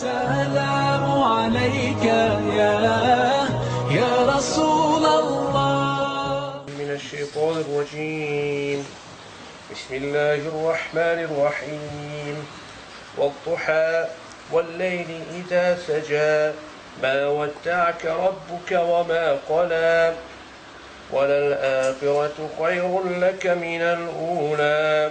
السلام عليك يا يا رسول الله. من الشيطان الرجيم. بسم الله الرحمن الرحيم. والضحى والليل إذا سجى. ما ودعك ربك وما قلى. وللآخرة خير لك من الأولى.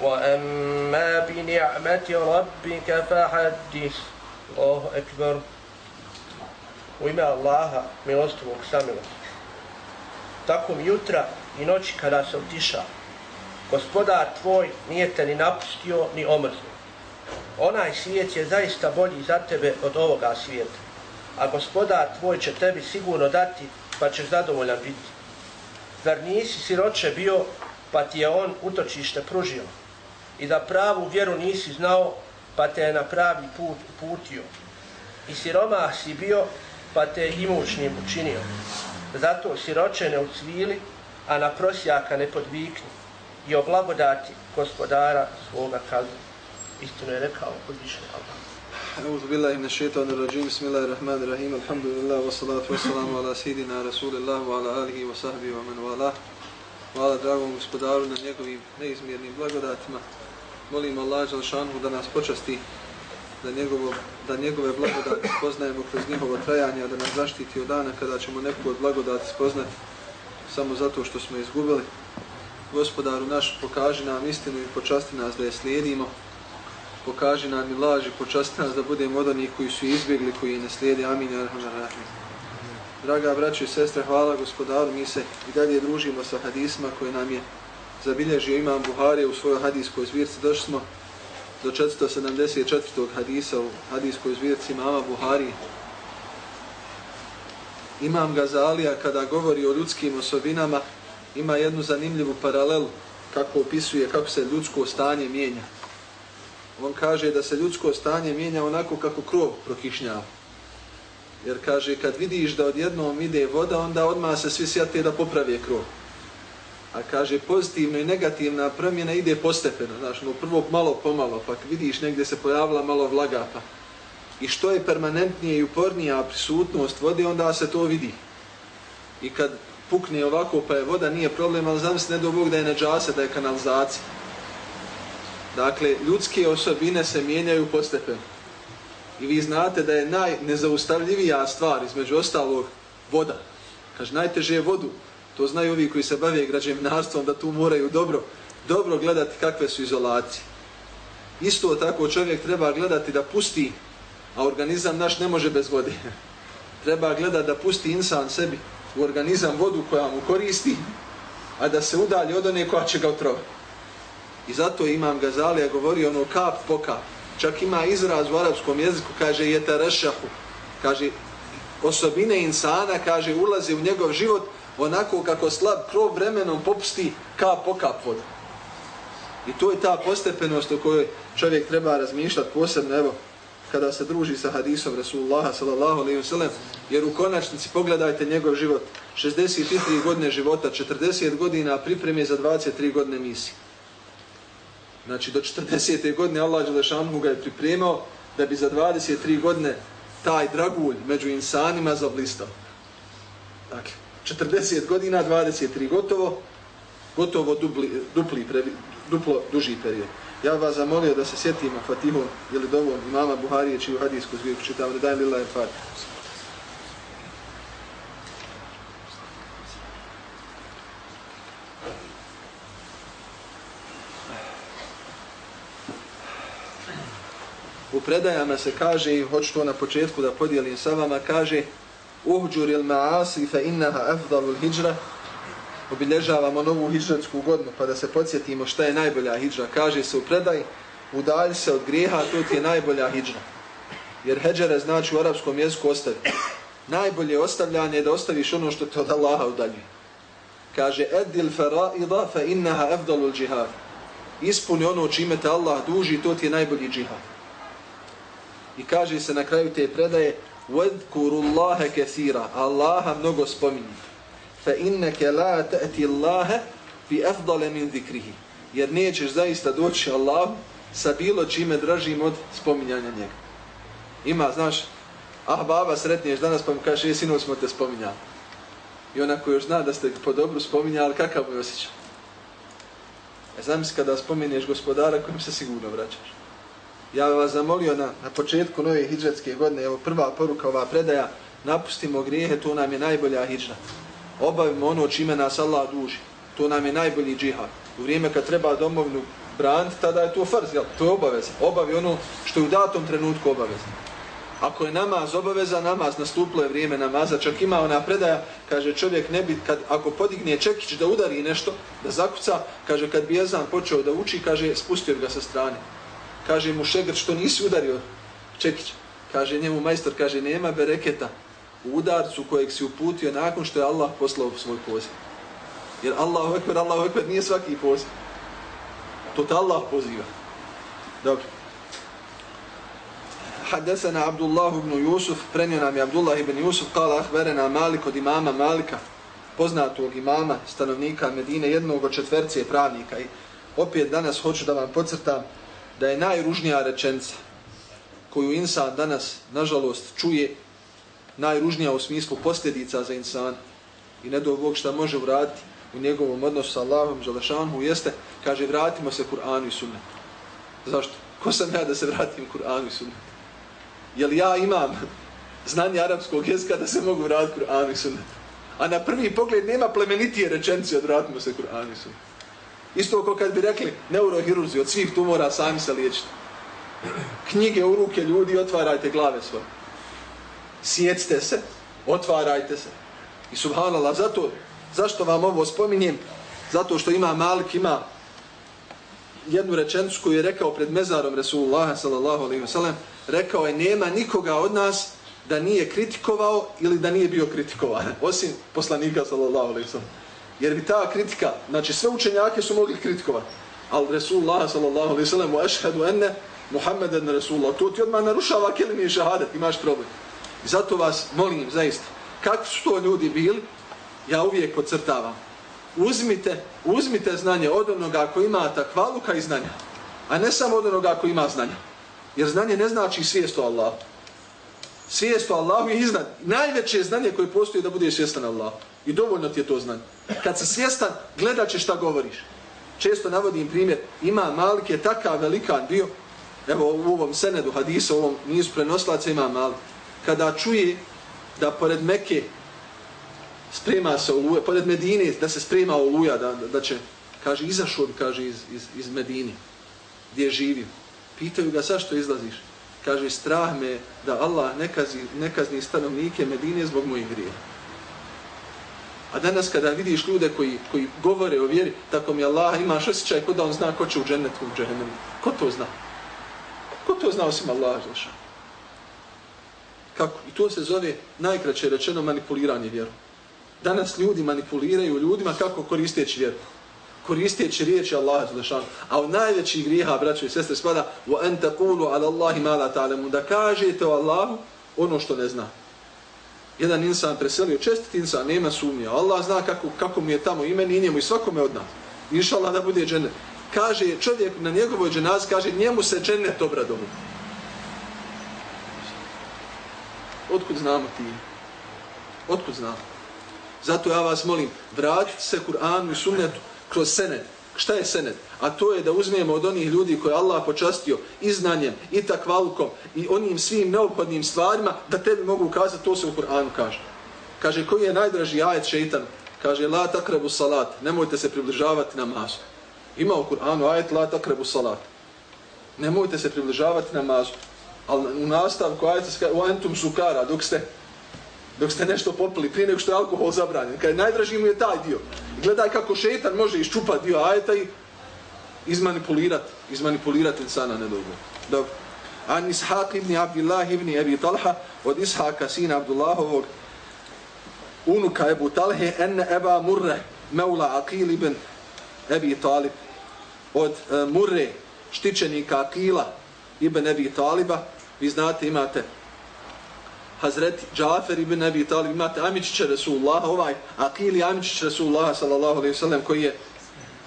وأما بنعمة ربك فحدث الله أكبر وإما الله milostivog samilostivog. Tako mi jutra i noći kada se utiša, gospodar tvoj nije te ni napustio ni omrzio. Onaj svijet je zaista bolji za tebe od ovoga svijeta, a gospodar tvoj će tebi sigurno dati pa ćeš zadovoljan biti. Zar nisi siroče bio, pa ti je on utočište pružio? I da pravu vjeru nisi znao, pa te je na pravi put uputio. I siroma si bio, pa te je imućnim učinio. Zato siroče ne ucvili, a na prosjaka ne podvikni. I o blagodati gospodara svoga kazu. Istino je rekao uzvišeni Allah. أعوذ بالله من الشيطان الرجيم بسم الله الرحمن الرحيم الحمد لله والصلاة والسلام على سيدنا رسول الله وعلى آله وصحبه ومن والاه Hvala dragom gospodaru na njegovim neizmjernim blagodatima. Molim Allah Želšanhu da nas počasti, da, njegovo, da njegove blagodati spoznajemo kroz njihovo trajanje, da nas zaštiti od dana kada ćemo neku od blagodati spoznati samo zato što smo izgubili. Gospodaru naš, pokaži nam istinu i počasti nas da je slijedimo pokaži nam i laži, počasti nas da budemo od onih koji su izbjegli, koji ne slijede. Amin. Draga braćo i sestre, hvala gospodaru. Mi se i dalje družimo sa hadisma koje nam je zabilježio imam Buhari u svojoj hadiskoj zbirci. Došli smo do 474. hadisa u hadiskoj zbirci imama Buhari. Imam Gazalija kada govori o ljudskim osobinama ima jednu zanimljivu paralelu kako opisuje kako se ljudsko stanje mijenja on kaže da se ljudsko stanje mijenja onako kako krov prokišnjava. Jer kaže, kad vidiš da odjednom ide voda, onda odmah se svi sjate da popravi krov. A kaže, pozitivno i negativna promjena ide postepeno. Znaš, no prvo malo pomalo, pa vidiš negdje se pojavila malo vlaga, pa. I što je permanentnije i upornija prisutnost vode, onda se to vidi. I kad pukne ovako, pa je voda, nije problem, ali znam se ne do Bog da je neđase, da je kanalizacija. Dakle, ljudske osobine se mijenjaju postepeno. I vi znate da je najnezaustavljivija stvar između ostalog voda. Kaže, najteže je vodu. To znaju ovi koji se bave građevinarstvom da tu moraju dobro, dobro gledati kakve su izolacije. Isto tako čovjek treba gledati da pusti, a organizam naš ne može bez vode. Treba gledati da pusti insan sebi u organizam vodu koja mu koristi, a da se udalji od one koja će ga otrovati. I zato imam Gazalija govori ono kap po kap. Čak ima izraz u arapskom jeziku, kaže je. Kaže, osobine insana, kaže, ulazi u njegov život onako kako slab krov vremenom popusti kap po kap voda. I to je ta postepenost o kojoj čovjek treba razmišljati posebno, evo, kada se druži sa hadisom Rasulullaha sallallahu alaihi wasallam, jer u konačnici pogledajte njegov život, 63 godine života, 40 godina pripreme za 23 godine misije. Znači, do 40. godine Allah Đelešanu ga je pripremao da bi za 23 godine taj dragulj među insanima zablistao. Dakle, 40 godina, 23 gotovo, gotovo dupli, dupli, previ, duplo duži period. Ja vas zamolio da se sjetimo Fatihom ili dovom imama Buharije čiju hadijsku zvijeku čitam, ne dajem lila je Fatih. u predajama se kaže, i hoću to na početku da podijelim sa vama, kaže Uhđur il ma'asi fa innaha afdalu hijra Obilježavamo novu hijratsku godinu, pa da se podsjetimo šta je najbolja hijra. Kaže se u predaj udalj se od grijeha, to ti je najbolja hijđra. Jer heđere znači u arapskom jeziku ostavi. Najbolje ostavljanje je da ostaviš ono što te od Allaha udalji. Kaže, edil faraida fa innaha afdalul džihad. Ispuni ono čime te Allah duži, to ti je najbolji džihad. I kaže se na kraju te predaje, وَذْكُرُ اللَّهَ كَثِيرًا Allaha mnogo spominji. Fa لَا la ta'ti بِأَفْضَلَ bi ذِكْرِهِ min zikrihi. Jer nećeš zaista doći Allahu sa bilo čime dražim od spominjanja njega. Ima, znaš, ah baba sretniješ danas pa mu kaže, je sinu smo te spominjali. I onako još zna da ste po dobru spominjali, kakav mu je osjećaj? E zamisli kada spominješ gospodara kojim se sigurno vraćaš. Ja bih vas zamolio na, na početku nove hijđatske godine, evo prva poruka ova predaja, napustimo grijehe, to nam je najbolja hijđa. Obavimo ono čime nas Allah duži. To nam je najbolji džihad. U vrijeme kad treba domovnu brand, tada je to farz, jel? To je obaveza. Obavi ono što je u datom trenutku obavezno. Ako je namaz obaveza, namaz nastuplo je vrijeme namaza. Čak ima ona predaja, kaže čovjek ne bi, kad, ako podigne čekić da udari nešto, da zakuca, kaže kad bi jezan počeo da uči, kaže spustio ga sa strane Kaže mu šegr što nisi udario čekić. Kaže njemu majstor, kaže nema bereketa u udarcu kojeg si uputio nakon što je Allah poslao svoj poziv. Jer Allahu ekber, Allahu ekber nije svaki poziv. To te Allah poziva. Dobro. حدثنا عبد الله بن يوسف prenio nam je Abdullah ibn Yusuf قال اخبرنا مالك od imama Malika poznatog imama stanovnika Medine jednog od četverce pravnika i opet danas hoću da vam podcrtam da je najružnija rečenca koju insan danas nažalost čuje najružnija u smislu posljedica za insan i ne do Bog šta može vratiti u njegovom odnosu sa Allahom Želešanhu jeste, kaže vratimo se Kur'anu i sunnetu. Zašto? Ko sam ja da se vratim Kur'anu i sunnetu? jel ja imam znanje arapskog jezika da se mogu vratiti Kur'anu i sunnetu. A na prvi pogled nema plemenitije rečenci od vratimo se Kur'anu i sunnetu. Isto kao kad bi rekli neurohirurzi od svih tumora sami se liječite. Knjige u ruke ljudi, otvarajte glave svoje. Sjecite se, otvarajte se. I subhanallah, zato, zašto vam ovo spominjem? Zato što ima Malik, ima jednu rečenicu koju je rekao pred mezarom Resulullah sallallahu alaihi wa sallam, rekao je nema nikoga od nas da nije kritikovao ili da nije bio kritikovan, osim poslanika sallallahu alaihi wa sallam. Jer bi ta kritika, znači sve učenjake su mogli kritikovati, ali Resulullah sallallahu alaihi sallam u ašhedu enne Muhammeden Resulullah, to ti odmah narušava kelimi i šahadet, imaš problem. I zato vas molim, zaista, kako su to ljudi bili, ja uvijek podcrtavam, uzmite, uzmite znanje od onoga ko ima takvaluka i znanja, a ne samo od onoga ko ima znanja. Jer znanje ne znači svijest o Allahu. Svijest o Allahu je iznad. Najveće znanje koje postoji da bude svjestan Allahu. I dovoljno ti je to znanje. Kad si svjestan, gledat će šta govoriš. Često navodim primjer, ima Malik je takav velikan bio, evo u ovom senedu hadisa, u ovom nizu prenoslaca ima Malik, kada čuje da pored Mekke sprema se oluja, pored Medine da se sprema oluja, da, da, će, kaže, izašao bi, kaže, iz, iz, iz Medine, gdje je živio. Pitaju ga, zašto izlaziš? Kaže, strah me da Allah ne kazni, ne kazni stanovnike Medine zbog mojih grija. A danas kada vidiš ljude koji, koji govore o vjeri, tako mi Allah imaš osjećaj kod da on zna ko će u džennetu u džehennemu. Ko to zna? Ko to zna osim Allah? Zaša? Kako? I to se zove najkraće rečeno manipuliranje vjerom. Danas ljudi manipuliraju ljudima kako koristeći vjeru. Koristeći riječi Allaha Đelešanu. A u najveći grijeha, braćo i sestre, spada وَأَنْ تَقُولُ عَلَى اللَّهِ مَا لَا تَعْلَمُ Da kažete o Allahu ono što ne zna. Jedan insan preselio, čestit insan, nema sumnje. Allah zna kako, kako mu je tamo ime, i njemu i svakome od nas. Inšallah da bude džennet. Kaže čovjek na njegovoj dženaz, kaže njemu se džennet obradovu. Otkud znamo ti? Otkud znamo? Zato ja vas molim, vratite se Kur'anu i sunnetu kroz senet. Šta je senet? A to je da uzmemo od onih ljudi koje Allah počastio i znanjem, i takvalukom, i onim svim neophodnim stvarima, da tebi mogu ukazati, to se u Kur'anu kaže. Kaže, koji je najdraži ajet šeitan? Kaže, la takrebu salat, nemojte se približavati namazu. Ima u Kur'anu ajet, la takrebu salat. Nemojte se približavati namazu. Ali u nastavku ajeta se kaže, u entum sukara, dok ste dok ste nešto popili prije nego što je alkohol zabranjen. Kad je najdraži mu je taj dio. Gledaj kako šetan može iščupati dio ajeta i izmanipulirati, izmanipulirati insana nedobu. Dobro. An Ishaq ibn Abdullah ibn Abi Talha, od Ishaqa sina Abdullahovog, unuka Ebu Talhe, enne Eba Murre, Meula Aqil ibn Abi Talib, od uh, Murre, štićenika Aqila ibn Abi Taliba, vi znate, imate Hazreti Džafer ibn Abi Talib, imate Amičića Resulullah, ovaj Akili Amičić sallallahu alaihi sallam, koji je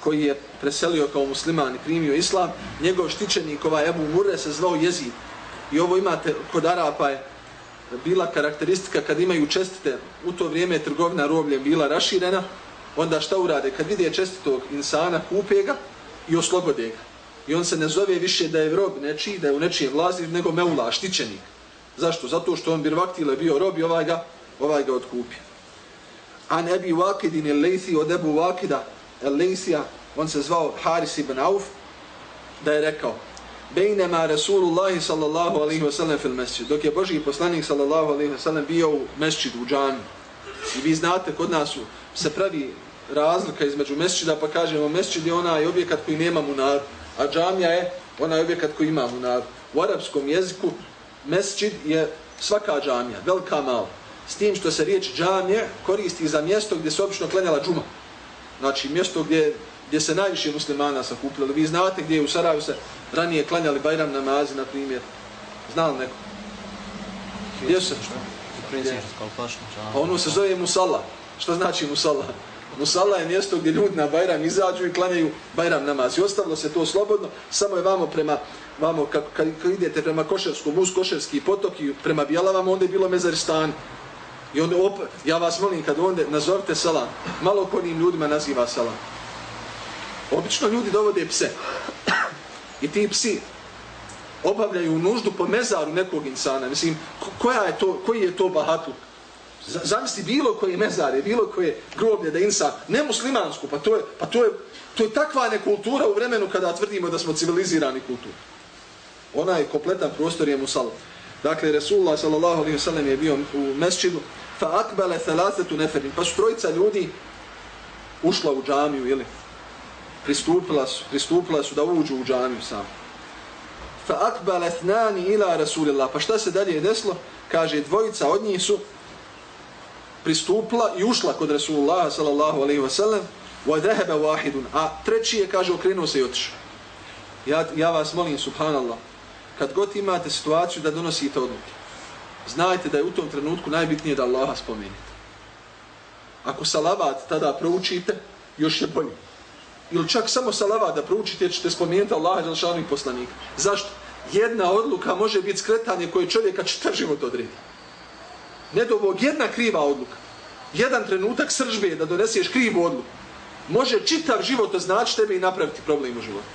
koji je preselio kao musliman i primio islam, njegov štićenik, ovaj Ebu Murre, se zvao Jezid. I ovo imate kod Arapa je bila karakteristika kad imaju čestite, u to vrijeme je trgovina robljem bila raširena, onda šta urade? Kad vide čestitog insana, kupe ga i oslobode ga. I on se ne zove više da je rob nečiji, da je u nečijem vlasti, nego meula, štićenik. Zašto? Zato što on birvaktile bio rob i ovaj ga, ovaj ga otkupio. An Ebi Vakidin el Leithi od Ebu Vakida, el Leithija, on se zvao Haris ibn Auf, da je rekao, Bejnema Rasulullah sallallahu alaihi wa sallam fil mesjid. dok je Boži poslanik sallallahu alaihi wa sallam bio u mesčidu, u džanu. I vi znate, kod nas se pravi razlika između mesjida, pa kažemo, mesjid je onaj objekat koji nema munar, a džamija je onaj objekat koji ima munar. U arapskom jeziku mesčid je svaka džamija, velika mala. S tim što se riječ džamije koristi za mjesto gdje se obično klenjala džuma. Znači, mjesto gdje gdje se najviše muslimana sakupljali. Vi znate gdje je u Sarajevu se ranije klanjali Bajram namazi, na primjer. Znali neko? Gdje se? Pa ono se zove Musalla. Što znači Musalla? Musalla je mjesto gdje ljudi na Bajram izađu i klanjaju Bajram namaz. I ostavilo se to slobodno, samo je vamo prema, vamo kad, kad, kad idete prema Koševskom, uz Koševski potok i prema Bjelavama, onda je bilo Mezaristan. I onda op, ja vas molim, kad onda nazovite salam, malo konim ljudima naziva salam. Obično ljudi dovode pse. I ti psi obavljaju nuždu po mezaru nekog insana. Mislim, koja je to, koji je to bahatluk? Zamisli bilo koje mezare, bilo koje groblje da insan, ne muslimansku, pa to je, pa to je, to je takva nekultura u vremenu kada tvrdimo da smo civilizirani kultura. Ona je kompletan prostor je musalla. Dakle, Resulullah sallallahu alaihi sellem je bio u mesčidu, fa akbale thalathatu neferin, pa su trojica ljudi ušla u džamiju, ili pristupila su, pristupila su da uđu u džamiju sam. Fa akbala ethnani ila Rasulillah. Pa šta se dalje desilo? Kaže, dvojica od njih su pristupila i ušla kod Rasulullah sallallahu alaihi ve sellem wa dhehebe wahidun. A treći je, kaže, okrenuo se i otišao. Ja, ja vas molim, subhanallah, kad god imate situaciju da donosite odluke, znajte da je u tom trenutku najbitnije da Allaha spomenite. Ako salavat tada proučite, još je bolje ili čak samo salavat da proučite, ćete spomenuti Allaha i Đelšanih poslanika. Zašto? Jedna odluka može biti skretanje koje čovjeka čitav život odredi. Ne jedna kriva odluka. Jedan trenutak sržbe da doneseš krivu odluku. Može čitav život označi tebe i napraviti problem u životu.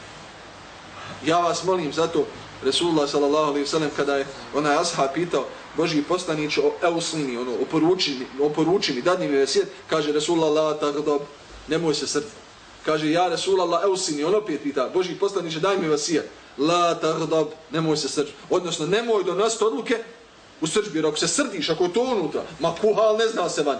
Ja vas molim zato Resulullah sallallahu alaihi sellem kada je onaj ashab pitao Boži poslanić o euslini, ono, oporuči mi, oporuči mi, dadni mi vesjet, kaže Resulullah, tako dob, nemoj se srditi. kaže ja Resulullah eusini, on opet pita, Boži poslanici daj mi vasija, la tagdab, nemoj se srđi. Odnosno, nemoj donositi odluke u srđbi, jer ako se srdiš, ako je to unutra, ma kuhal ne zna se van.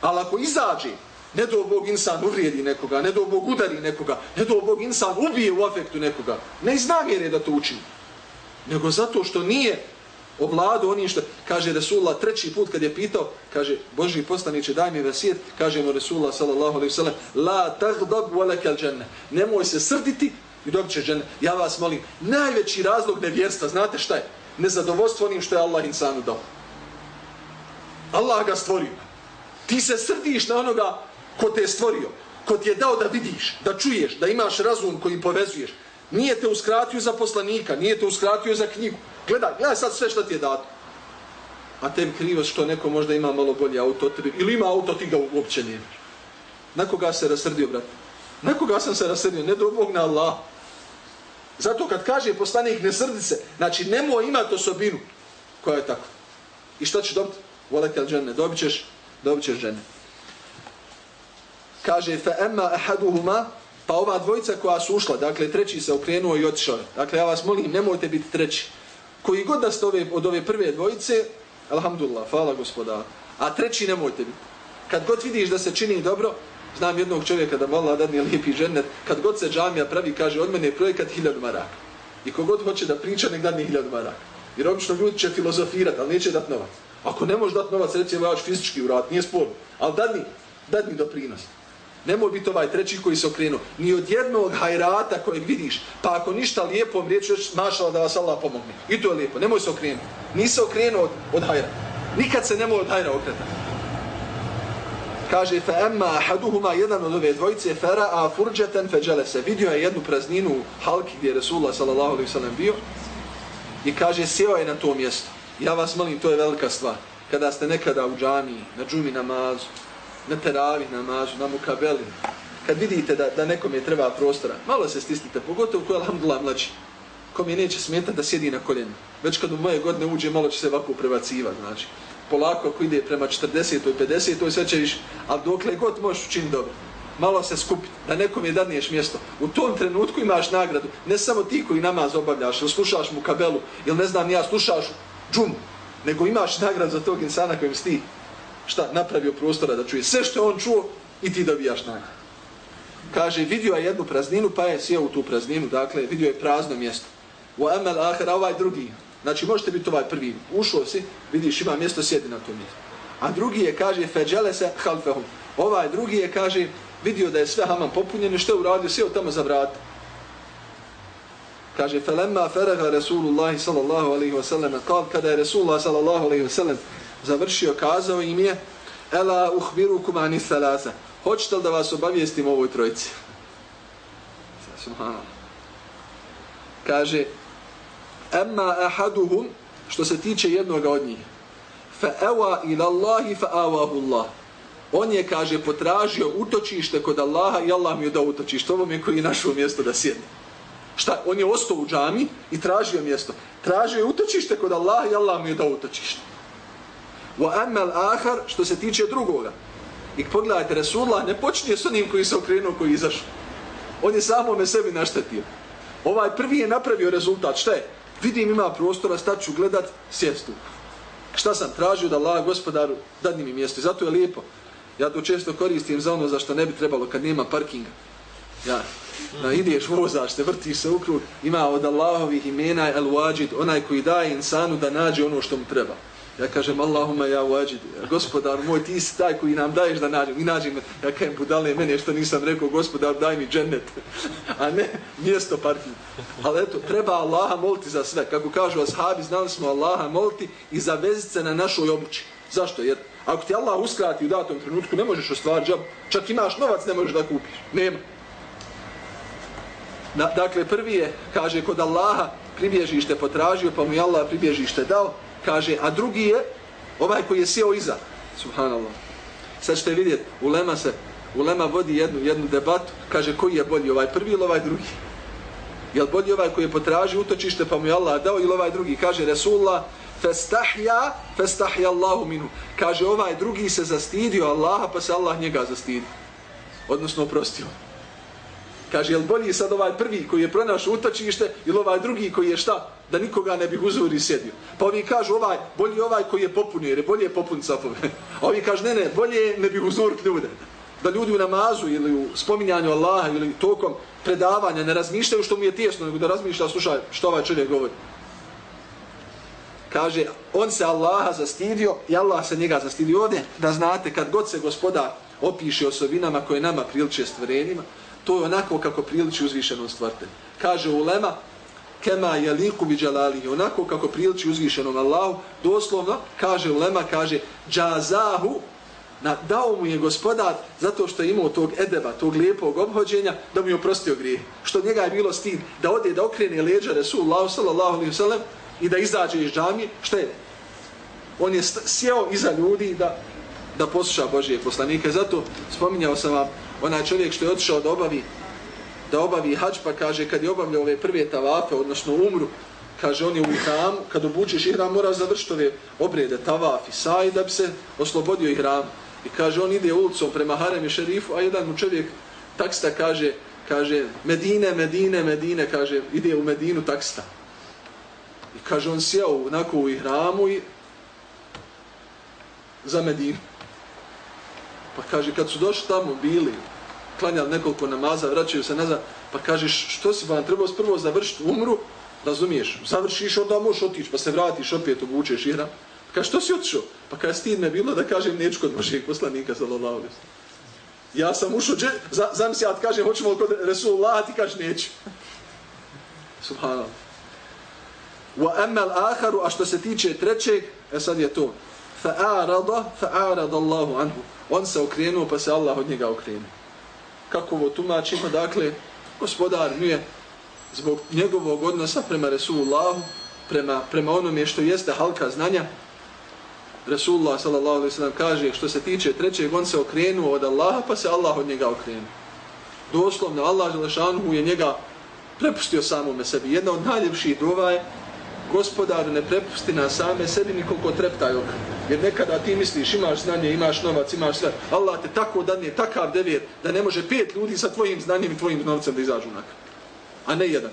Ali ako izađe, ne do Bog insan uvrijedi nekoga, ne do Bog udari nekoga, ne do Bog insan ubije u afektu nekoga, ne iz namjere da to učini, nego zato što nije ovladu onim što kaže Resulullah treći put kad je pitao, kaže Boži postaniće daj mi vasijet, kaže mu Resulullah sallallahu alaihi sallam la tagdab walakal dženne, nemoj se srditi i dobit će dženne. Ja vas molim, najveći razlog nevjerstva, znate šta je? Nezadovoljstvo onim što je Allah insanu dao. Allah ga stvorio. Ti se srdiš na onoga ko te je stvorio, ko ti je dao da vidiš, da čuješ, da imaš razum koji povezuješ. Nije te uskratio za poslanika, nije te uskratio za knjigu, Gledaj, gledaj sad sve što ti je dato. A tebi krivo što neko možda ima malo bolji auto od tebi. Ili ima auto, ti ga uopće nije. Na koga se rasrdio, brat? Na koga sam se rasrdio? Ne do Bog na Allah. Zato kad kaže poslanik ne srdi se, znači nemoj imati osobinu koja je tako. I što ćeš dobiti? Volekel džene. Dobit ćeš, dobit ćeš džene. Kaže, fa emma ahaduhuma, pa ova dvojica koja su ušla, dakle treći se okrenuo i otišao. Dakle, ja vas molim, nemojte biti treći koji god da ste ove, od ove prve dvojice, alhamdulillah, hvala gospoda, a treći nemojte biti. Kad god vidiš da se čini dobro, Znam jednog čovjeka da vala da nije lijepi žennet, kad god se džamija pravi, kaže, od mene je projekat hiljad maraka. I kogod hoće da priča, nek dadne hiljad maraka. Jer obično ljudi će filozofirati, ali neće dat novac. Ako ne možeš dat novac, reći, ja ću fizički urat, nije sporno. Ali dadni, dadni doprinos. Nemoj biti ovaj treći koji se okrenuo. Ni od jednog hajrata kojeg vidiš, pa ako ništa lijepo riječi, mašala da vas Allah pomogne. I to je lijepo, nemoj se okrenuti. Nisi se okrenuo od, od hajra. Nikad se nemoj od hajra okretati. Kaže, fa emma ahaduhuma, jedan od ove dvojice, fera a furđeten feđele se. Vidio je jednu prazninu u halki gdje je Resulullah sallallahu alaihi sallam bio i kaže, sjeo je na to mjesto. Ja vas molim, to je velika stvar. Kada ste nekada u džami, na džumi namazu, na teravi namazu, na mukabeli, kad vidite da, da nekom je treba prostora, malo se stisnite, pogotovo ko je alhamdulillah mlađi, ko mi neće smetati da sjedi na koljenu. Već kad u moje godine uđe, malo će se ovako prebacivati, znači. Polako ako ide prema 40. i 50. to sve će više, ali dokle god možeš učiniti dobro. Malo se skupiti, da nekom je dadniješ mjesto. U tom trenutku imaš nagradu, ne samo ti koji namaz obavljaš, ili slušaš mu kabelu, ili ne znam, ja slušaš džumu, nego imaš nagradu za tog insana kojim si šta, napravio prostora da čuje sve što on čuo i ti dobijaš nagradu. Kaže, vidio je jednu prazninu, pa je sjeo u tu prazninu, dakle, vidio je prazno mjesto. U amel ahir, ovaj drugi, znači možete biti ovaj prvi, ušao si, vidiš, ima mjesto, sjedi na tom mjestu. A drugi je, kaže, feđele se halfehum. Ovaj drugi je, kaže, vidio da je sve haman popunjeno, što je uradio, sjeo tamo za vrat. Kaže, felemma feraha Rasulullahi sallallahu alaihi wa sallam, kad, kada je Rasulullah sallallahu alaihi wa sallam završio, kazao im je, Ela uhbiru kumani salasa. Hoćete li da vas obavijestim o ovoj trojici? Kaže, Emma ahaduhum, što se tiče jednog od njih, fa ewa ila Allahi fa awahu Allah. On je, kaže, potražio utočište kod Allaha i Allah mi je dao utočište. Ovo mi je koji je našao mjesto da sjedne. Šta? On je ostao u džami i tražio mjesto. Tražio je utočište kod Allaha i Allah mi je dao utočište. Wa amal akhar što se tiče drugoga. I pogledajte, Resulullah ne počinje s onim koji se okrenuo, koji izašao. On je samo me sebi naštetio. Ovaj prvi je napravio rezultat. Šta je? Vidim ima prostora, staću gledat, sjestu. Šta sam tražio da Allah gospodaru dadni mi mjesto. I zato je lijepo. Ja to često koristim za ono za što ne bi trebalo kad nema parkinga. Ja, na, ideš, vozaš se, vrtiš se u krug, ima od Allahovih imena el-wajid, onaj koji daje insanu da nađe ono što mu treba. Ja kažem, Allahumma ja wajid, gospodar moj, ti si taj koji nam daješ da nađem. I nađem, ja kajem budale mene što nisam rekao, gospodar daj mi džennet, a ne mjesto parking. Ali eto, treba Allaha moliti za sve. Kako kažu ashabi, znali smo Allaha moliti i zavezit se na našoj obući. Zašto? Jer ako ti Allah uskrati u datom trenutku, ne možeš ostvariti džab. Čak imaš novac, ne možeš da kupiš. Nema. Na, dakle, prvi je, kaže, kod Allaha pribježište potražio, pa mu je Allah pribježište dao. Kaže, a drugi je, ovaj koji je sjeo iza. Subhanallah. Sad ćete vidjeti, ulema se, ulema vodi jednu, jednu debatu. Kaže, koji je bolji, ovaj prvi ili ovaj drugi? Jel bolji ovaj koji je potražio utočište, pa mu je Allah dao, ili ovaj drugi? Kaže, Resulullah, festahja, festahja Allahu minu. Kaže, ovaj drugi se zastidio Allaha, pa se Allah njega zastidio. Odnosno, oprostio. Kaže, jel bolji sad ovaj prvi koji je pronašao utočište ili ovaj drugi koji je šta? Da nikoga ne bi uzuri sjedio. Pa ovi kažu, ovaj, bolji ovaj koji je popunio, jer je bolje popun safove. A ovi kažu, ne, ne, bolje ne bi uzurit ljude. Da ljudi u namazu ili u spominjanju Allaha ili tokom predavanja ne razmišljaju što mu je tijesno, nego da razmišlja, slušaj, što ovaj čovjek govori. Kaže, on se Allaha zastidio i Allah se njega zastidio ovdje. Da znate, kad god se gospoda opiše osobinama koje nama priliče stvorenima, to je onako kako priliči uzvišenom stvrte. Kaže ulema, kema jeliku bi dželali, onako kako priliči uzvišenom Allahu, doslovno, kaže ulema, kaže, džazahu, na, dao mu je gospodar zato što je imao tog edeba, tog lijepog obhođenja, da mu je oprostio grijeh. Što njega je bilo stid da ode, da okrene leđa Resulullah sallallahu alaihi sallam i da izađe iz džamije, što je? On je sjeo iza ljudi da, da posluša Božije poslanike. Zato spominjao sam vam onaj čovjek što je otišao da obavi da obavi hađ, pa kaže kad je obavljao ove prve tavafe, odnosno umru, kaže on je u ihramu, kad obučeš ihram mora završiti ove obrede tavaf i saj da bi se oslobodio ihram. I kaže on ide ulicom prema Harem i šerifu, a jedan mu čovjek taksta kaže, kaže Medine, Medine, Medine, kaže ide u Medinu taksta. I kaže on sjeo onako u ihramu i za Medinu. Pa kaže, kad su došli tamo, bili, klanjali nekoliko namaza, vraćaju se nazad, pa kažeš, što si pa vam trebao prvo završiti umru, razumiješ, završiš, onda možeš otići, pa se vratiš, opet obučeš i hram. Pa kaže, što si otišao? Pa kaže, stid me bilo da kažem, neću kod Božijeg poslanika, sallallahu alaihi Ja sam ušao, za, zamisli, ja ti kažem, hoćemo kod Resulullah, ti kažeš, neću. Subhanallah. Wa amma al-akharu, a što se tiče trećeg, e sad je to. Fa'arada, fa'arada Allahu anhu. On se okrenuo, pa se Allah od njega okrenuo. Kako ovo tumačimo? Dakle, gospodar nije zbog njegovog odnosa prema Resulullahu, prema, prema onome što jeste halka znanja, Resulullah sallallahu alaihi sallam kaže što se tiče trećeg, on se okrenuo od Allaha, pa se Allah od njega okrenuo. Doslovno, Allah Želešanuhu je njega prepustio samome sebi. Jedna od najljepših dova je gospodaru ne prepusti na same sebi nikoliko treptaj oka. Jer nekada ti misliš imaš znanje, imaš novac, imaš sve. Allah te tako dadne takav devijet da ne može pet ljudi sa tvojim znanjem i tvojim novcem da izađu nakon. A ne jedan.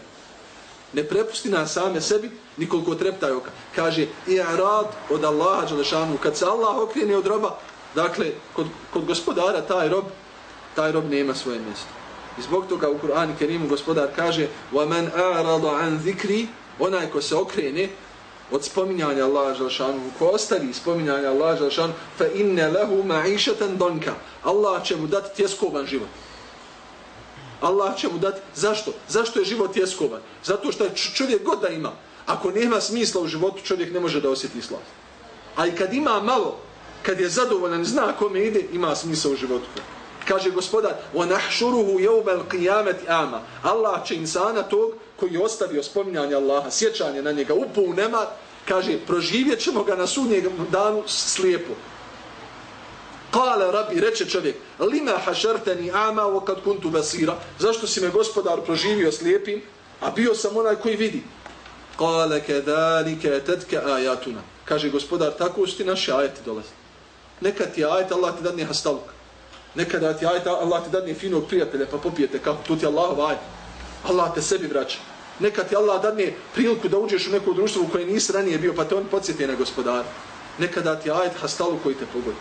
Ne prepusti na same sebi nikoliko treptaj oka. Kaže, i rad od Allaha Đalešanu. Kad se Allah okrene od roba, dakle, kod, kod gospodara taj rob, taj rob nema svoje mjesto. I zbog toga u Kur'anu Kerimu gospodar kaže وَمَنْ أَعْرَضَ عَنْ ذِكْرِ Onaj ko se okrene od spominjanja Allaha Želšanu, ko ostavi spominjanja Allaha Želšanu, فَإِنَّ لَهُ مَعِيشَةً دَنْكَ Allah će mu dati tjeskovan život. Allah će mu dati, zašto? Zašto je život tjeskovan? Zato što čovjek god da ima, ako nema smisla u životu, čovjek ne može da osjeti slast. A i kad ima malo, kad je zadovoljan, zna kome ide, ima smisla u životu kaže gospodar وَنَحْشُرُهُ يَوْمَ الْقِيَامَةِ آمَ Allah će insana tog koji je ostavio spominjanje Allaha, sjećanje na njega, upo u nema, kaže, proživjet ćemo ga na sudnjem danu slijepo. Kale rabi, reče čovjek, lima hašarteni ama o kad kuntu basira, zašto si me gospodar proživio slijepim, a bio sam onaj koji vidi. Kale kedalike tetke ajatuna. Kaže gospodar, tako su ti naši ajeti dolazi. Neka ti ajet, Allah ti dadne hastaluka nekada ti ajet Allah ti dadne finog prijatelja pa popijete kako, tu ti Allahov ajet. Allah te sebi vraća. Neka ti Allah dadne priliku da uđeš u neko društvo u koje nisi ranije bio, pa te on podsjeti na gospodara. Nekada ti ajt hastalu koji te pogodi.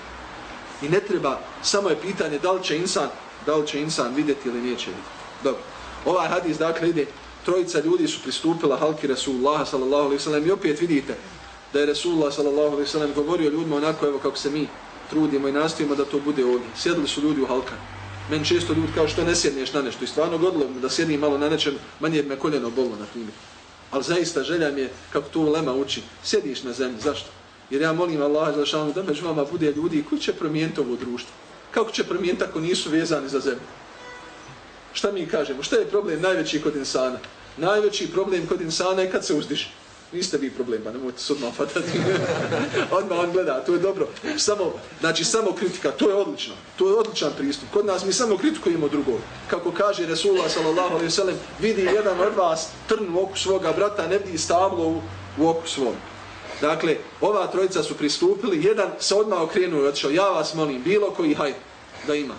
I ne treba, samo je pitanje da li će insan, da li će insan vidjeti ili neće vidjeti. Dobro. Ovaj hadis dakle ide, trojica ljudi su pristupila halki Rasulullah sallallahu alaihi sallam i opet vidite da je Rasulullah sallallahu alaihi sallam govorio ljudima onako evo kako se mi trudimo i nastojimo da to bude ovdje. Sjedili su ljudi u halkanu. Men često ljudi kao što ne sjedneš na nešto. I stvarno godilo da sjedim malo na nečem, manje me koljeno bolno, na primjer. Ali zaista želja mi je, kako to Lema uči, sjediš na zemlji. Zašto? Jer ja molim Allah šanu, da među vama bude ljudi koji će promijeniti ovo društvo. Kako će promijeniti ako nisu vezani za zemlju? Šta mi kažemo? Šta je problem najveći kod insana? Najveći problem kod insana je kad se uzdiše niste vi problem, pa nemojte se odmah fatati. odmah on gleda, to je dobro. Samo, znači, samo kritika, to je odlično. To je odličan pristup. Kod nas mi samo kritikujemo drugog. Kako kaže Resulullah sallallahu alaihi sallam, vidi jedan od vas trn u oku svoga brata, ne vidi stablo u, u oku svom. Dakle, ova trojica su pristupili, jedan se odmah okrenuo i otišao, ja vas molim, bilo koji haj da ima.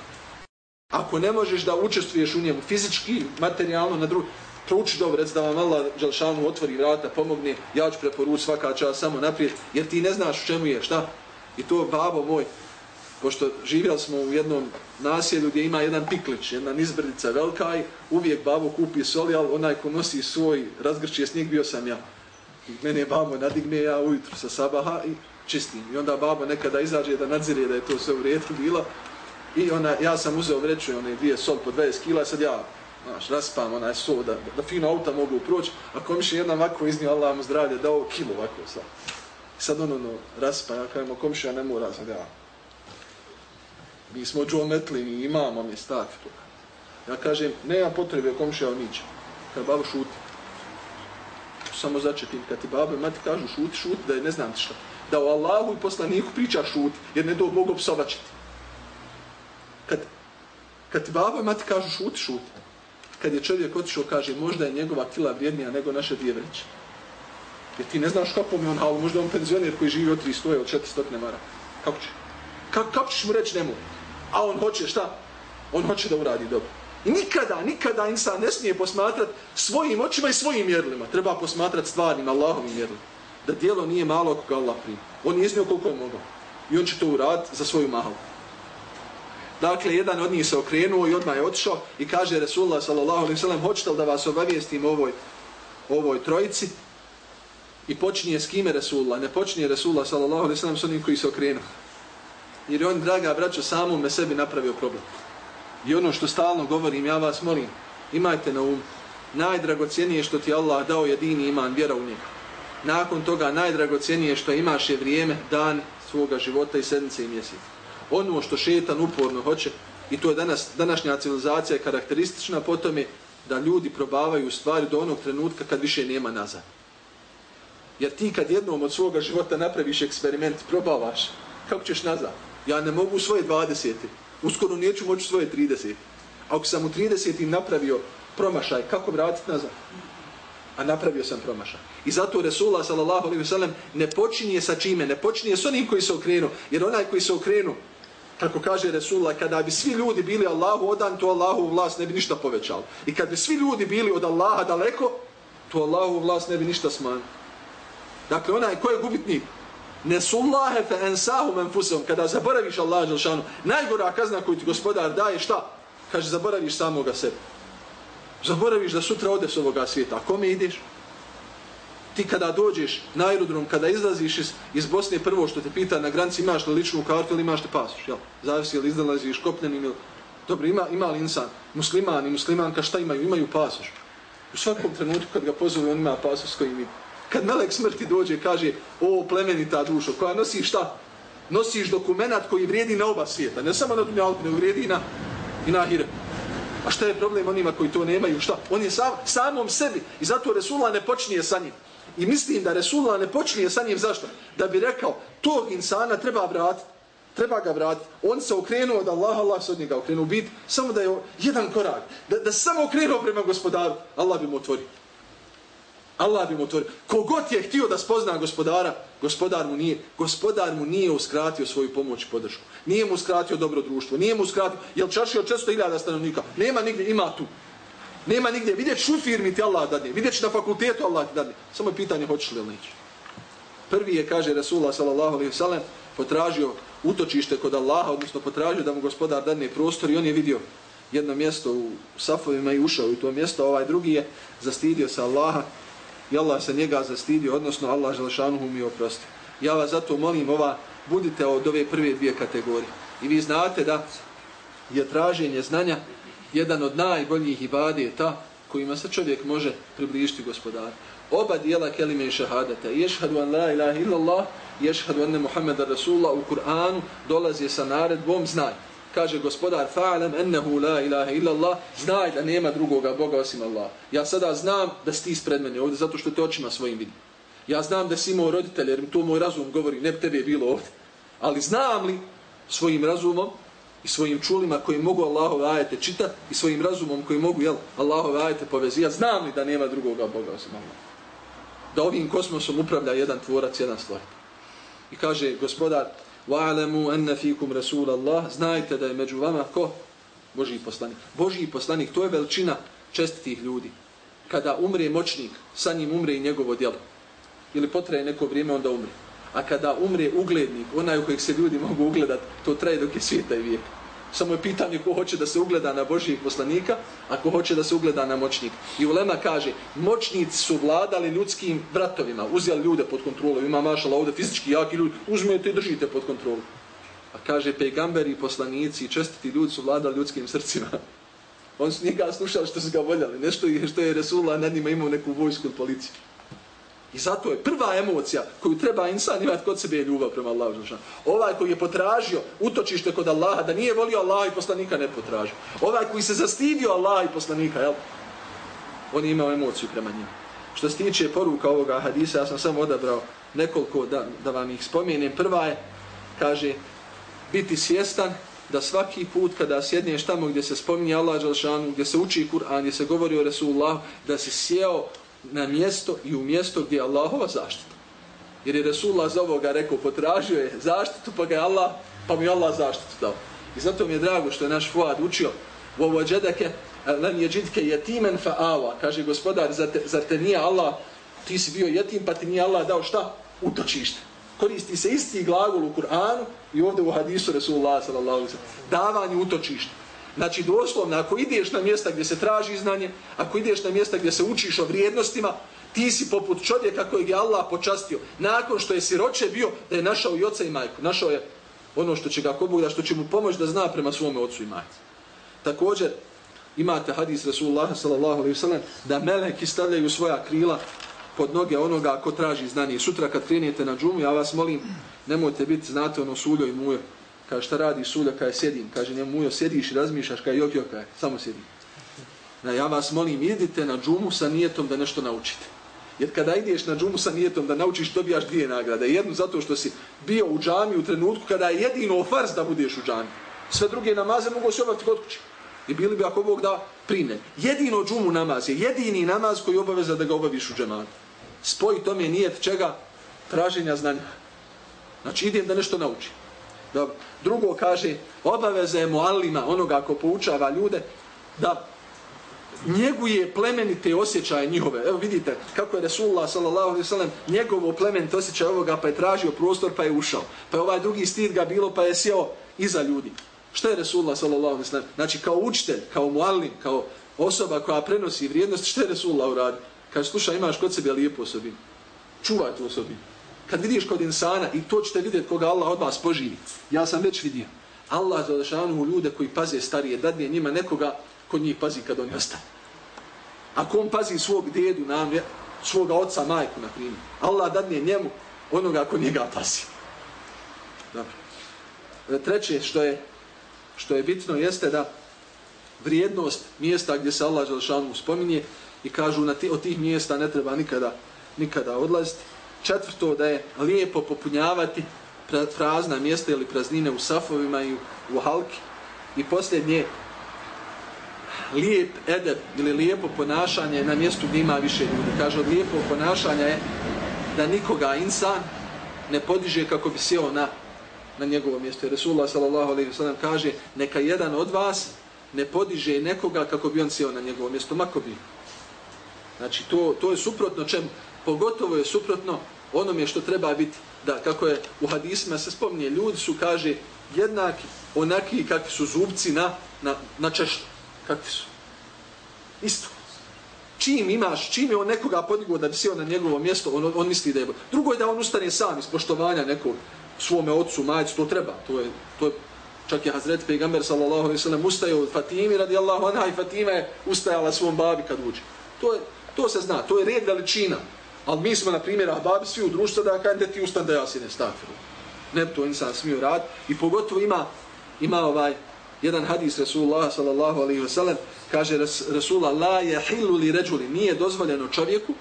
Ako ne možeš da učestvuješ u njemu fizički, materijalno, na drugi, prouči dobro, rec da vam Allah Đalšanu otvori vrata, pomogne, ja ću preporučiti svaka čast samo naprijed, jer ti ne znaš u čemu je, šta? I to babo moj, pošto živjeli smo u jednom nasjelju gdje ima jedan piklić, jedna nizbrdica velika i uvijek babo kupi soli, ali onaj ko nosi svoj razgrčije snijeg bio sam ja. I mene babo nadigne ja ujutru sa sabaha i čistim. I onda babo nekada izađe da nadzire da je to sve u redu bilo. I ona, ja sam uzeo vreću one dvije sol po 20 kila, sad ja znaš, raspam onaj so, da, da fino auta mogu proći, a komši jedna ovako iznio Allah mu zdravlje, dao kilo ovako sad. Sad ono, ono raspa, ja kažemo, komši ja ne mora sad, ja. Mi smo džometli, mi imamo mi stak. Ja kažem, nema potrebe komšija ja niće. Kad babo šuti. Samo začepim, kad ti babo i mati kažu šuti, šuti, da je ne znam ti šta. Da o Allahu i poslaniku priča šuti, jer ne do mogu psovačiti. Kad, kad ti babo i mati kažu šuti, šuti kad je čovjek otišao, kaže, možda je njegova kila vrijednija nego naše dvije vreće. Jer ti ne znaš kako mi on halu, možda on penzioner koji živi od 300 ili 400 mara. Kako će? Kako, kako ćeš mu reći nemoj? A on hoće šta? On hoće da uradi dobro. I nikada, nikada insan ne smije posmatrati svojim očima i svojim mjerilima. Treba posmatrati stvarnim Allahovim mjerilima. Da dijelo nije malo ako ga Allah prima. On je iznio koliko je mogao. I on će to uraditi za svoju mahalu. Dakle, jedan od njih se okrenuo i odmah je otišao i kaže Resulullah sallallahu hoćete li da vas obavijestim o ovoj, ovoj trojici? I počinje s kime Resulullah? Ne počinje Resulullah sallallahu s onim koji se okrenuo. Jer je on, draga braćo, samome sebi napravio problem. I ono što stalno govorim, ja vas molim, imajte na umu. najdragocijenije što ti Allah dao jedini iman, vjera u njega. Nakon toga najdragocijenije što imaš je vrijeme, dan svoga života i sedmice i mjeseca. Ono što šetan uporno hoće, i to je danas, današnja civilizacija karakteristična po tome da ljudi probavaju stvari do onog trenutka kad više nema nazad. Jer ti kad jednom od svoga života napraviš eksperiment, probavaš, kako ćeš nazad? Ja ne mogu svoje 20. Uskoro neću moći svoje 30. Ako sam u 30. napravio promašaj, kako vratiti nazad? A napravio sam promašaj. I zato Resulullah sallallahu alaihi wasallam ne počinje sa čime, ne počinje s onim koji se okrenu, jer onaj koji se okrenu, kako kaže Resulullah, kada bi svi ljudi bili Allahu odan, to Allahu vlast ne bi ništa povećalo. I kad bi svi ljudi bili od Allaha daleko, to Allahu vlast ne bi ništa smanjilo. Dakle, onaj ko je gubitnik, Nesullahe fe ensahu enfusom. kada zaboraviš Allaha Đelšanu, najgora kazna koju ti gospodar daje, šta? Kaže, zaboraviš samoga sebe. Zaboraviš da sutra ode s ovoga svijeta. A kome ideš? Ti kada dođeš na aerodrom, kada izlaziš iz, iz Bosne, prvo što te pita na granci, imaš li ličnu kartu ili imaš li pasoš? Jel? Zavisi li izlaziš kopljenim ili... Dobro, ima, ima li insan? Musliman i muslimanka šta imaju? Imaju pasoš. U svakom trenutku kad ga pozove, on ima pasoš koji kojim ima. Kad melek smrti dođe, kaže, o plemenita dušo, koja nosi šta? Nosiš dokumentat koji vrijedi na oba svijeta. Ne samo na dunjalku, ne vrijedi i na, i na ahire. A šta je problem onima koji to nemaju? Šta? On je sam, samom sebi. I zato Resulullah ne počinje sa njim. I mislim da Resulullah ne počinje sa njim. Zašto? Da bi rekao, tog insana treba vratiti. Treba ga vratiti. On se okrenuo od Allaha, Allah se od njega okrenuo. Bit samo da je jedan korak. Da, da samo okrenuo prema gospodaru. Allah bi mu otvorio. Allah bi mu otvorio. Kogod je htio da spozna gospodara, gospodar mu nije, gospodar mu nije uskratio svoju pomoć i podršku. Nije mu uskratio dobro društvo. Nije mu uskratio, jel čašio 400.000 stanovnika? Nema nigdje, ima tu. Nema nigdje. Vidjet ću firmi ti Allah dadne. Vidjet ću na fakultetu Allah ti dadne. Samo je pitanje hoćeš li ili neće. Prvi je, kaže Rasulullah sallallahu potražio utočište kod Allaha, odnosno potražio da mu gospodar dadne prostor i on je vidio jedno mjesto u safovima i ušao u to mjesto. Ovaj drugi je zastidio se Allaha i Allah se njega zastidio, odnosno Allah želešanuhu mi oprosti. Ja vas zato molim ova, budite od ove prve dvije kategorije. I vi znate da je traženje znanja jedan od najboljih ibadeta kojima se čovjek može približiti gospodar. Oba dijela kelime i šahadata, ješhadu an la ilaha illallah, ješhadu anne Muhammeda Rasulullah u Kur'anu dolazi sa naredbom znaj kaže gospodar fa'alam ennehu la ilaha illallah, znaj da nema drugoga Boga osim Allah. Ja sada znam da si ti ispred mene ovdje zato što te očima svojim vidim. Ja znam da si imao roditelje jer to moj razum govori, ne bi tebe bilo ovdje. Ali znam li svojim razumom i svojim čulima koji mogu Allahove ajete čitati i svojim razumom koji mogu jel, Allahove ajete povezivati, znam li da nema drugoga Boga osim Allah. Da ovim kosmosom upravlja jedan tvorac, jedan stvar. I kaže gospodar, وَعَلَمُوا anna fikum rasul Allah znajte da je među vama ko Božji poslanik Božji poslanik to je veličina čestitih ljudi kada umre moćnik sa njim umre i njegovo djelo ili potraje neko vrijeme onda umre a kada umre uglednik onaj u kojeg se ljudi mogu ugledati to traje dok je svijeta i vijeka. Samo je pitanje ko hoće da se ugleda na Božijeg poslanika, a ko hoće da se ugleda na moćnik. I Ulema kaže, moćnici su vladali ljudskim vratovima, uzeli ljude pod kontrolu. Ima mašala ovdje fizički jaki ljudi, uzmete i držite pod kontrolu. A kaže, pejgamberi, poslanici i čestiti ljudi su vladali ljudskim srcima. On su njega slušali što su ga voljeli, nešto je što je Resulullah nad njima imao neku vojsku ili policiju. I zato je prva emocija koju treba insan imati kod sebe je ljubav prema Allahu Žešanu. Ovaj koji je potražio utočište kod Allaha, da nije volio Allaha i poslanika ne potražio. Ovaj koji se zastidio Allaha i poslanika, jel? On je imao emociju prema njima. Što se tiče poruka ovoga hadisa, ja sam samo odabrao nekoliko da, da vam ih spomenem. Prva je, kaže, biti svjestan da svaki put kada sjedneš tamo gdje se spominje Allah Žešanu, gdje se uči Kur'an, gdje se govori o Resulullahu, da se sjeo na mjesto i u mjesto gdje je Allahova zaštita. Jer je Resulullah za ovoga rekao, potražio je zaštitu, pa ga je Allah, pa mi Allah zaštitu dao. I zato mi je drago što je naš Fuad učio, ovo džedake, len je džidke jetimen fa kaže gospodar, za te, za te nije Allah, ti si bio jetim, pa ti nije Allah dao šta? Utočište. Koristi se isti glagol u Kur'anu i ovdje u hadisu Resulullah sallallahu. Davanje utočišta. Znači, doslovno, ako ideš na mjesta gdje se traži znanje, ako ideš na mjesta gdje se učiš o vrijednostima, ti si poput čovjeka kojeg je Allah počastio. Nakon što je siroče bio, da je našao i oca i majku. Našao je ono što će ga ko Bog da, što će mu pomoći da zna prema svome ocu i majci. Također, imate hadis Rasulullah sallallahu da meleki stavljaju svoja krila pod noge onoga ko traži znanje. Sutra kad krenete na džumu, ja vas molim, nemojte biti, znate ono suljo i mujo. Kaže, šta radi sulja? Kaže, sjedim? Kaže, njemu mujo, sjediš i razmišljaš, kaže, jok, jok, kaže, samo sjedim. Na, ja vas molim, idite na džumu sa nijetom da nešto naučite. Jer kada ideš na džumu sa nijetom da naučiš, dobijaš dvije nagrade. Jednu zato što si bio u džami u trenutku kada je jedino farz da budeš u džami. Sve druge namaze mogu se obaviti kod kuće. I bili bi ako Bog da prime. Jedino džumu namaz je jedini namaz koji obaveza da ga obaviš u džematu. Spoj tome nijet čega? Traženja znanja. Znači idem da nešto naučim. Dobro. Drugo kaže, obaveza je muallima, onoga ko poučava ljude, da njeguje plemenite osjećaje njihove. Evo vidite kako je Resulullah sallallahu alaihi njegovo plemenite osjećaje ovoga pa je tražio prostor pa je ušao. Pa je ovaj drugi stid ga bilo pa je sjeo iza ljudi. Što je Resulullah sallallahu alaihi? Znači kao učitelj, kao muallim, kao osoba koja prenosi vrijednost, što je Resulullah uradio? Kaže, slušaj, imaš kod sebe lijepu osobinu. Čuvaj tu osobinu. Kad vidiš kod insana i to ćete vidjeti koga Allah od vas poživi. Ja sam već vidio. Allah za lešanu ljude koji paze starije, dadne njima nekoga kod njih pazi kad oni ostane. Ako on pazi svog dedu, nam, svoga oca, majku, na primjer, Allah dadne njemu onoga ko njega pazi. Dobro. E, treće što je, što je bitno jeste da vrijednost mjesta gdje se Allah Želšanu spominje i kažu na ti, od tih mjesta ne treba nikada, nikada odlaziti. Četvrto, da je lijepo popunjavati prazna mjesta ili praznine u safovima i u, halki. I posljednje, lijep edep ili lijepo ponašanje na mjestu gdje ima više ljudi. Kaže, od lijepo ponašanja je da nikoga insan ne podiže kako bi sjeo na, na njegovo mjesto. Resulullah sallallahu kaže, neka jedan od vas ne podiže nekoga kako bi on sjeo na njegovo mjesto, mako bi. Znači, to, to je suprotno čemu? Pogotovo je suprotno onome što treba biti, da kako je u hadisima se spominje, ljudi su, kaže, jednaki, onaki kakvi su zubci na, na, na češtu. Kakvi su? Isto. Čim imaš, čim je on nekoga podigao da bi sjeo na njegovo mjesto, on, on misli da je... Drugo je da on ustane sam iz poštovanja nekog svome ocu, majicu, to treba. To je, to je čak je Hazret Peygamber sallallahu alaihi sallam ustaje od Fatimi radijallahu anha i Fatima je ustajala svom babi kad uđe. To je, to se zna, to je red veličina. Ali mi smo, na primjer, ahbabi svi u društvu da kada ti ustan da ja si ne stafiru. Ne to insan smio rad. I pogotovo ima, ima ovaj jedan hadis Rasulullah sallallahu alaihi wa sallam, kaže Rasulullah, la je hilu li ređuli, nije dozvoljeno čovjeku,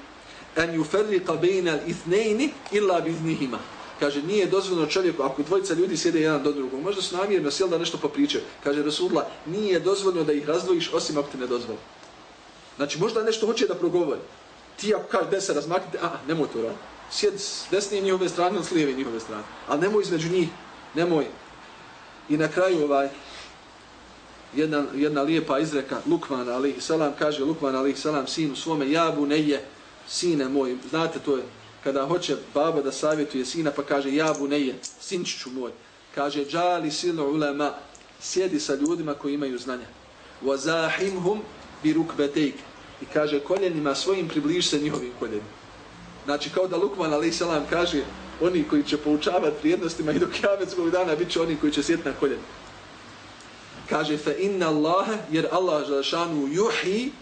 en ju ferriqa bejna ithnejni illa biznihima. Kaže, nije dozvoljeno čovjeku, ako dvojica ljudi sjede jedan do drugog, možda su namjerno sjeli da nešto popričaju. Kaže Rasulullah, nije dozvoljeno da ih razdvojiš osim ako te ne dozvoli. Znači, možda nešto hoće da progovori. Ti ako kaže da se razmaknite, a, nemoj to raditi. Sjed s desne njihove strane, s lijeve njihove strane. Ali nemoj između njih, nemoj. I na kraju ovaj, jedna, jedna lijepa izreka Lukman Ali salam, kaže Lukman Ali salam sinu svome, jabu ne je, sine moj, znate to je, kada hoće baba da savjetuje sina, pa kaže jabu ne je, sinčiću moj, kaže džali silu ulema, sjedi sa ljudima koji imaju znanja. Wazahimhum bi rukbetejke I kaže koljenima svojim približi se njihovim koljenima. Znači kao da Lukman a.s. kaže oni koji će poučavati vrijednostima i do kjavetskog dana bit će oni koji će sjeti na koljenima. Kaže fa inna Allaha jer Allah želešanu juhi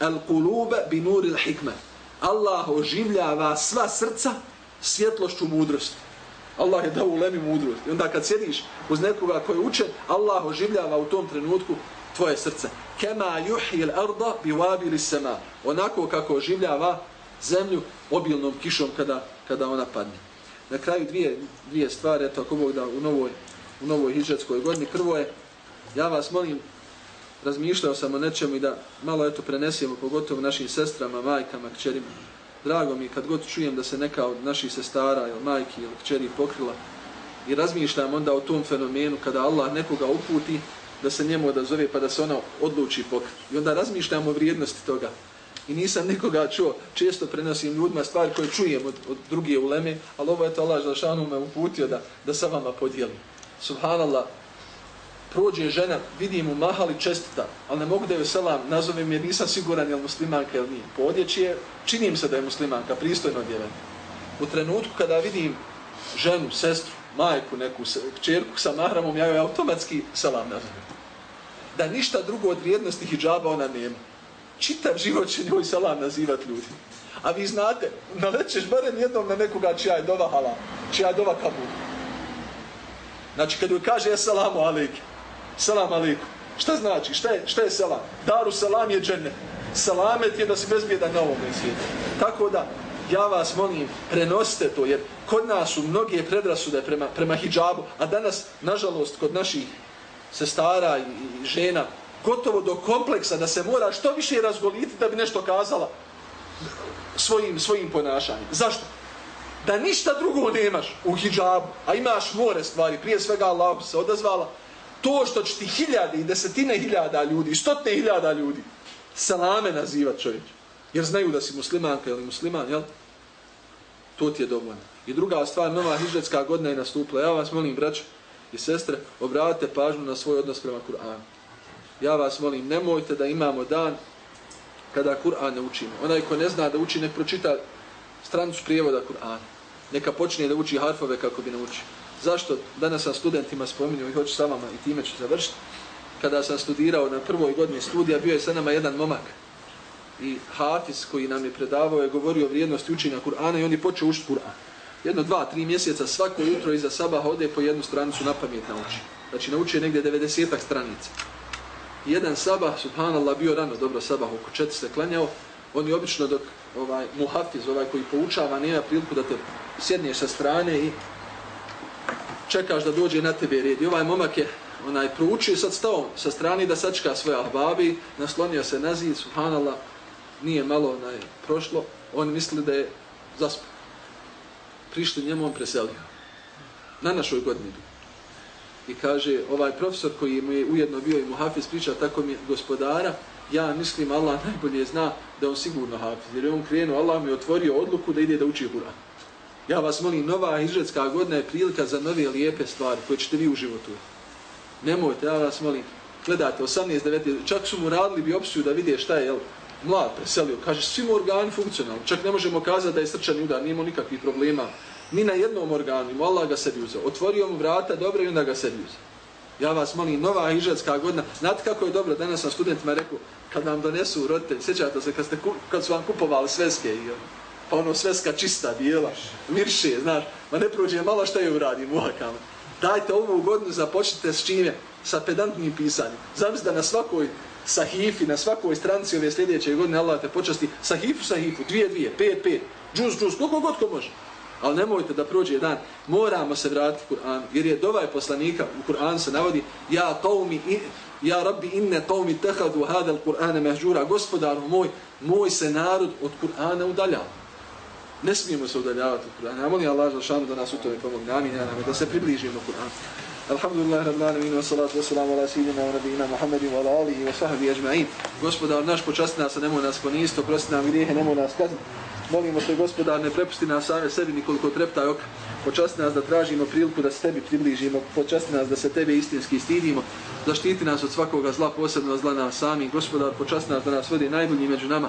al kulube bi nuril hikme. Allah oživljava sva srca svjetlošću mudrosti. Allah je dao u lemi mudrost. I onda kad sjediš uz nekoga koji je učen, Allah oživljava u tom trenutku tvoje srce. Kema juhil al-arda biwabili sama. Onako kako oživljava zemlju obilnom kišom kada kada ona padne. Na kraju dvije dvije stvari eto ako Bog da u novoj u novoj hidžetskoj godini prvo je ja vas molim razmišljao sam o nečemu i da malo eto prenesemo pogotovo našim sestrama, majkama, kćerima. Drago mi kad god čujem da se neka od naših sestara ili majki ili kćeri pokrila i razmišljam onda o tom fenomenu kada Allah nekoga uputi da se njemu odazove pa da se ona odluči pokriti. I onda razmišljamo o vrijednosti toga. i nisam nikoga čuo, često prenosim ljudima stvari koje čujem od, od druge uleme, ali ovo je to Allah Želšanu me uputio da, da sa vama podijelim. Subhanallah, prođe žena, vidim u mahali čestita, ali ne mogu da joj selam nazovem jer nisam siguran je li muslimanka ili nije. Po odjeći je, činim se da je muslimanka, pristojno djevena. U trenutku kada vidim ženu, sestru, majku, neku čerku sa mahramom, ja joj automatski selam nazovem. Da ništa drugo od vrijednosti hijjaba ona nema. Čitav život će njoj salam nazivat ljudi. A vi znate, nalećeš barem jednom na nekoga čija je dova hala, čija je dova kabul. Znači, kad joj kaže salamu alaikum, Salam alaikum. Šta znači? Šta je, šta je salam? Daru salam je džennet. Salamet je da si bezbjedan na ovom svijetu. Tako da, ja vas molim, prenosite to, jer kod nas su mnoge predrasude prema, prema hijabu, a danas, nažalost, kod naših sestara i, žena, gotovo do kompleksa da se mora što više razgoliti da bi nešto kazala svojim, svojim ponašanjem. Zašto? Da ništa drugo nemaš u hijabu, a imaš more stvari, prije svega Allah se odazvala, to što će ti hiljade i desetine hiljada ljudi, stotne hiljada ljudi, salame nazivat čovjek, jer znaju da si muslimanka ili musliman, jel? To ti je dovoljno. I druga stvar, nova hižetska godina je nastupila. Ja vas molim, braću, i sestre, obratite pažnju na svoj odnos prema Kur'anu. Ja vas molim, nemojte da imamo dan kada Kur'an ne učimo. Onaj ko ne zna da uči, nek pročita stranicu prijevoda Kur'ana. Neka počne da uči harfove kako bi naučio. Zašto danas sam studentima spominio i hoću sa vama i time ću završiti. Kada sam studirao na prvoj godini studija, bio je sa nama jedan momak. I Hafiz koji nam je predavao je govorio o vrijednosti učenja Kur'ana i on je počeo učiti Kur'an. Jedno, dva, tri mjeseca svako jutro iza sabaha ode po jednu stranicu na pamet nauči. Znači nauči negdje 90 stranica. Jedan sabah, subhanallah, bio rano, dobro sabah, oko četiri se klanjao. oni obično dok ovaj, muhafiz, ovaj koji poučava, nema priliku da te sjedneš sa strane i čekaš da dođe na tebe red. I ovaj momak je onaj proučio sad stao sa strani da sačka svoje ahbabi, naslonio se na zid, subhanallah, nije malo onaj prošlo, on misli da je zaspao. Prišli njemu, on preselio. Na našoj godini. I kaže, ovaj profesor koji mu je ujedno bio i muhafiz priča tako mi gospodara, ja mislim Allah najbolje zna da on sigurno hafiz. Jer je on krenuo, Allah mi je otvorio odluku da ide da uči Kur'an. Ja vas molim, nova hijđetska godina je prilika za nove lijepe stvari koje ćete vi u životu. Nemojte, ja vas molim, gledajte, 18, 19, čak su mu radili biopsiju da vide šta je, jel, mlad preselio. Kaže, svi mu organi funkcionalni. Čak ne možemo kazati da je srčani udar, nijemo nikakvih problema. Ni na jednom organu, Allah ga sebi uzeo. Otvorio mu vrata, dobro, i onda ga sebi uzeo. Ja vas molim, nova hijđetska godina. Znate kako je dobro, danas sam studentima rekao, kad nam donesu roditelji, sjećate se kad, ste, kad su vam kupovali sveske i ono, pa ono sveska čista, bijela, mirše, znaš, ma ne prođe malo šta je uradim u akama. Dajte ovu godinu, započnite s čime? Sa pedantnim pisanjem. Zamislite da na svakoj sahifi, na svakoj stranci ove sljedeće godine Allah te počasti sahifu, sahifu, dvije, dvije, pet, pet, džuz, džuz, koliko god ko može. Ali nemojte da prođe dan, moramo se vratiti Kur'an, jer je dovaj poslanika, u Kur'an se navodi, ja taumi, ja rabbi inne taumi tehadu hadal Kur'ane mehđura, gospodaru moj, moj se narod od Kur'ana udaljava. Ne smijemo se udaljavati od Kur'ana. Ja molim Allah za šanu da nas u tome pomogne. Amin, ja nam, da se približimo Kur'anu. Alhamdulillah, rabbil alamin, wa salatu wa salamu ala sidina wa nabiyina Muhammedin wa ala alihi wa sahbihi ajma'in. Gospodar naš počasti nas, nemoj nas ponijesti, oprosti nam grijehe, nemoj nas kazniti. Molimo te, gospodar, ne prepusti nas same sebi nikoliko treptaj oka. Počasti nas da tražimo priliku da se tebi približimo. Počasti nas da se tebe istinski stidimo. Zaštiti nas od svakoga zla, posebno zla nas sami. Gospodar, počasti nas da nas vodi najbolji među nama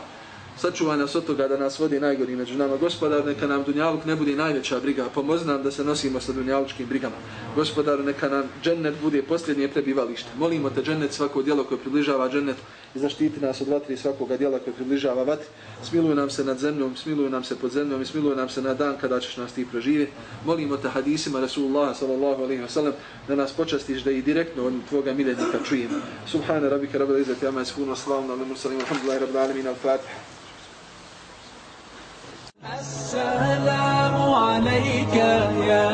sačuvaj nas od toga da nas vodi najgori među nama. Gospodar, neka nam dunjaluk ne bude najveća briga, pomozi nam da se nosimo sa dunjalučkim brigama. Gospodar, neka nam džennet bude posljednje prebivalište. Molimo te džennet svako djelo koje približava džennetu i zaštiti nas od vatri svakoga djela koje približava vatri. Smiluj nam se nad zemljom, smiluj nam se pod zemljom i smiluj nam se na dan kada ćeš nas ti proživjeti. Molimo te hadisima Rasulullah sallallahu alaihi wa sallam da nas počastiš da i direktno od tvoga miljenika čujemo. Subhana rabika rabbil izzati amma yasifun salamun alal mursalin walhamdulillahi rabbil alamin al-fatiha. السلام عليك يا